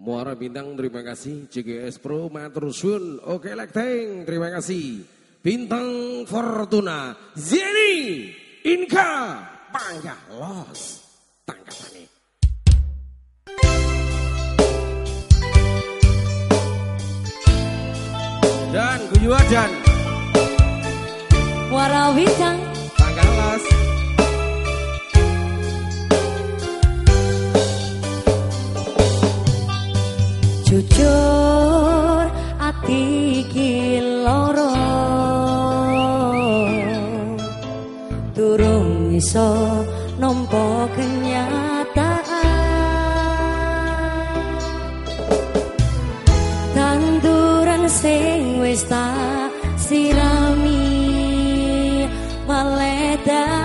Muara Bintang terima kasih, CGS Pro matur suwun. Oke Lekteng terima kasih. Bintang Fortuna, Zeni, Inka, Bangga, Los, tangkapannya. Dan Guyu Adan. Muara Bintang. Bangga, Los. jujur ati iki loro durung iso nampa kenyataan. Tanduran sing wis tak sirami maledah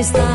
está.